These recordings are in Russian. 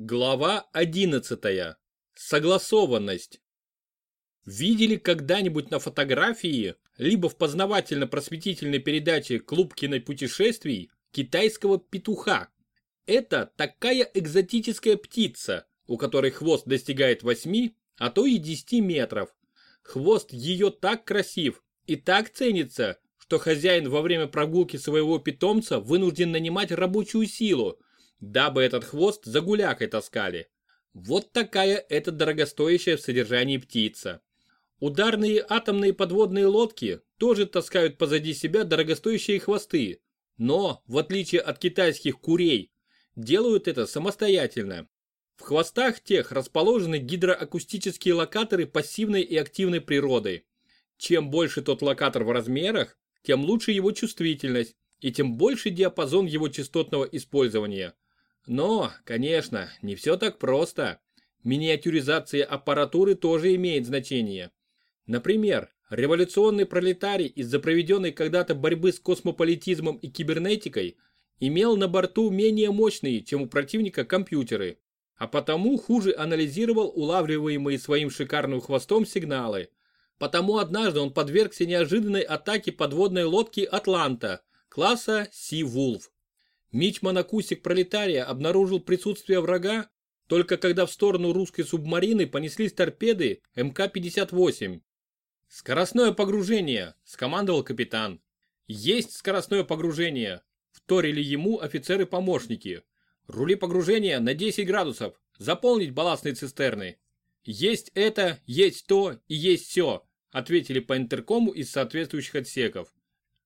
Глава 11. Согласованность. Видели когда-нибудь на фотографии, либо в познавательно-просветительной передаче «Клуб кинопутешествий» китайского петуха? Это такая экзотическая птица, у которой хвост достигает 8, а то и 10 метров. Хвост ее так красив и так ценится, что хозяин во время прогулки своего питомца вынужден нанимать рабочую силу, дабы этот хвост за гулякой таскали. Вот такая эта дорогостоящая в содержании птица. Ударные атомные подводные лодки тоже таскают позади себя дорогостоящие хвосты, но, в отличие от китайских курей, делают это самостоятельно. В хвостах тех расположены гидроакустические локаторы пассивной и активной природы. Чем больше тот локатор в размерах, тем лучше его чувствительность и тем больше диапазон его частотного использования – но, конечно, не все так просто. Миниатюризация аппаратуры тоже имеет значение. Например, революционный пролетарий из-за проведенной когда-то борьбы с космополитизмом и кибернетикой имел на борту менее мощные, чем у противника, компьютеры, а потому хуже анализировал улавливаемые своим шикарным хвостом сигналы. Потому однажды он подвергся неожиданной атаке подводной лодки «Атланта» класса Sea Wolf. Мичман-акустик пролетария обнаружил присутствие врага, только когда в сторону русской субмарины понеслись торпеды МК-58. «Скоростное погружение!» – скомандовал капитан. «Есть скоростное погружение!» – вторили ему офицеры-помощники. «Рули погружения на 10 градусов! Заполнить балластные цистерны!» «Есть это, есть то и есть все!» – ответили по интеркому из соответствующих отсеков.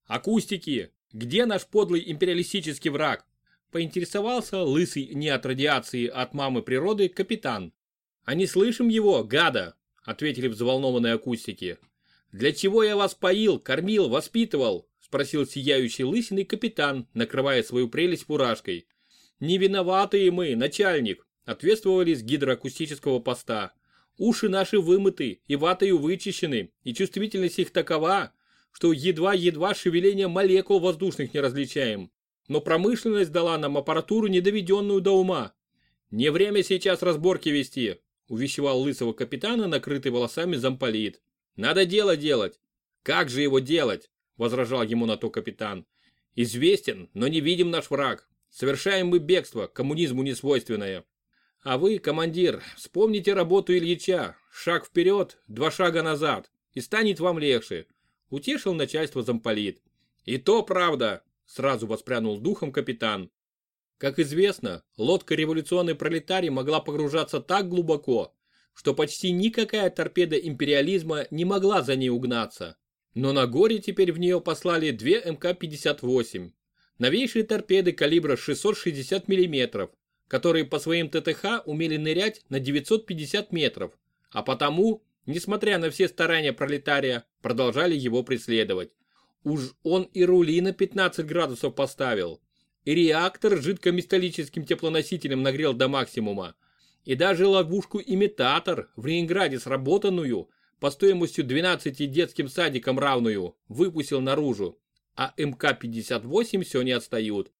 «Акустики! Где наш подлый империалистический враг? Поинтересовался лысый не от радиации, а от мамы природы капитан. А не слышим его, гада, ответили взволнованные акустики. Для чего я вас поил, кормил, воспитывал? Спросил сияющий лысиный капитан, накрывая свою прелесть фуражкой. Не виноватые мы, начальник, ответствовали с гидроакустического поста. Уши наши вымыты и ватою вычищены, и чувствительность их такова, что едва-едва шевеление молекул воздушных не различаем. Но промышленность дала нам аппаратуру, не доведенную до ума. Не время сейчас разборки вести, увещевал лысого капитана, накрытый волосами замполит. Надо дело делать. Как же его делать? возражал ему на то капитан. Известен, но не видим наш враг. Совершаем мы бегство, коммунизму не свойственное. А вы, командир, вспомните работу Ильича. Шаг вперед, два шага назад, и станет вам легче. Утешил начальство замполит. И то правда, сразу воспрянул духом капитан. Как известно, лодка революционной пролетарий могла погружаться так глубоко, что почти никакая торпеда империализма не могла за ней угнаться. Но на горе теперь в нее послали две МК-58. Новейшие торпеды калибра 660 мм, которые по своим ТТХ умели нырять на 950 метров, а потому несмотря на все старания пролетария, продолжали его преследовать. Уж он и рули на 15 градусов поставил, и реактор жидкомисталлическим теплоносителем нагрел до максимума, и даже ловушку-имитатор в Ленинграде сработанную, по стоимостью 12 детским садикам равную, выпустил наружу, а МК-58 все не отстают.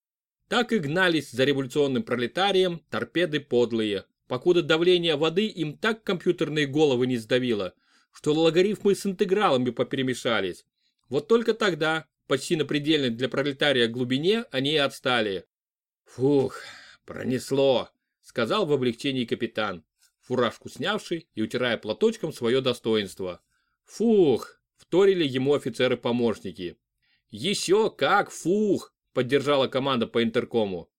Так и гнались за революционным пролетарием торпеды подлые, покуда давление воды им так компьютерные головы не сдавило, что логарифмы с интегралами поперемешались. Вот только тогда, почти на предельной для пролетария глубине, они и отстали. «Фух, пронесло», — сказал в облегчении капитан, фуражку снявший и утирая платочком свое достоинство. «Фух», — вторили ему офицеры-помощники. «Еще как фух», — поддержала команда по интеркому.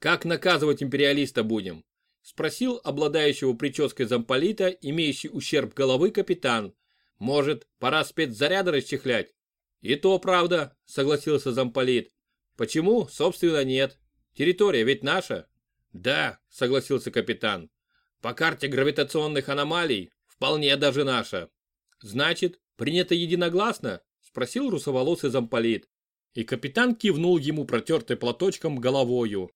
«Как наказывать империалиста будем?» Спросил обладающего прической замполита, имеющий ущерб головы капитан. Может, пора спецзаряды расчехлять? И то правда, согласился замполит. Почему, собственно, нет? Территория ведь наша. Да, согласился капитан. По карте гравитационных аномалий вполне даже наша. Значит, принято единогласно? Спросил русоволосый замполит. И капитан кивнул ему протертой платочком головою.